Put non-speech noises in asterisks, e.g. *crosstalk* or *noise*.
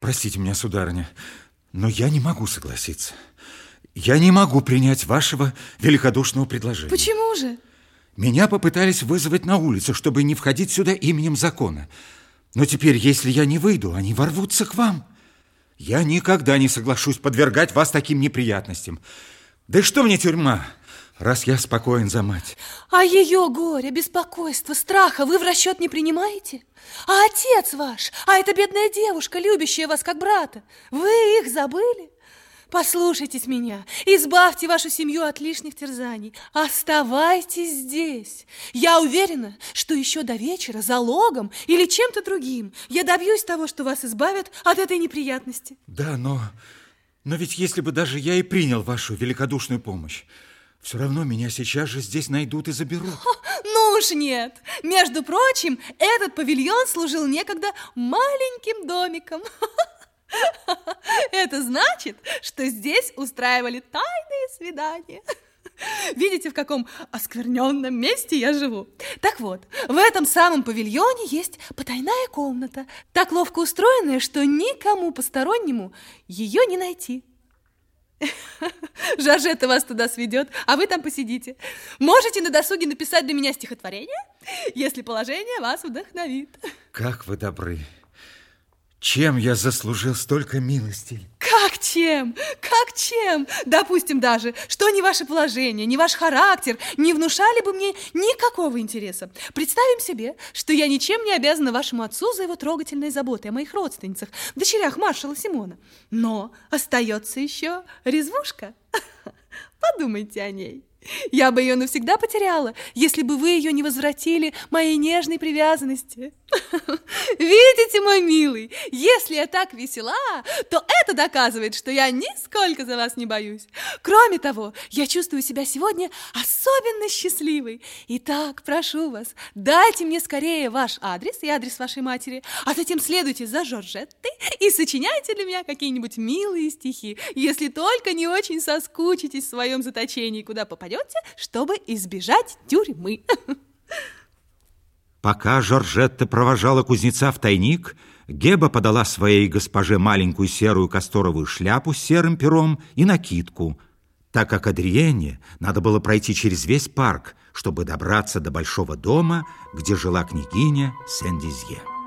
Простите меня, сударыня, но я не могу согласиться. Я не могу принять вашего великодушного предложения. Почему же? Меня попытались вызвать на улицу, чтобы не входить сюда именем закона. Но теперь, если я не выйду, они ворвутся к вам. Я никогда не соглашусь подвергать вас таким неприятностям. Да и что мне тюрьма, раз я спокоен за мать? А ее горе, беспокойство, страха вы в расчет не принимаете? А отец ваш, а эта бедная девушка, любящая вас как брата, вы их забыли? Послушайтесь меня, избавьте вашу семью от лишних терзаний. Оставайтесь здесь. Я уверена, что еще до вечера залогом или чем-то другим я добьюсь того, что вас избавят от этой неприятности. Да, но, но ведь если бы даже я и принял вашу великодушную помощь, все равно меня сейчас же здесь найдут и заберут. Ну уж нет. Между прочим, этот павильон служил некогда маленьким домиком. Это значит, что здесь устраивали тайные свидания. Видите, в каком оскверненном месте я живу? Так вот, в этом самом павильоне есть потайная комната, так ловко устроенная, что никому постороннему ее не найти. *laughs* Жоржетта вас туда сведет, а вы там посидите. Можете на досуге написать для меня стихотворение, если положение вас вдохновит. Как вы добры. Чем я заслужил столько милостей? Как чем? Как чем? Допустим даже, что ни ваше положение, ни ваш характер не внушали бы мне никакого интереса. Представим себе, что я ничем не обязана вашему отцу за его трогательной заботой о моих родственницах, дочерях маршала Симона. Но остается еще резвушка. *laughs* Подумайте о ней. Я бы ее навсегда потеряла, если бы вы ее не возвратили моей нежной привязанности. *laughs* Видите, мой милый, если я так весела, то это доказывает, что я нисколько за вас не боюсь. Кроме того, я чувствую себя сегодня особенно счастливой. Итак, прошу вас, дайте мне скорее ваш адрес и адрес вашей матери, а затем следуйте за Жоржеттой и сочиняйте для меня какие-нибудь милые стихи, если только не очень соскучитесь в своем заточении, куда попадете, чтобы избежать тюрьмы. *laughs* Пока Жоржетта провожала кузнеца в тайник, Геба подала своей госпоже маленькую серую касторовую шляпу с серым пером и накидку, так как Адриене надо было пройти через весь парк, чтобы добраться до большого дома, где жила княгиня Сен-Дизье.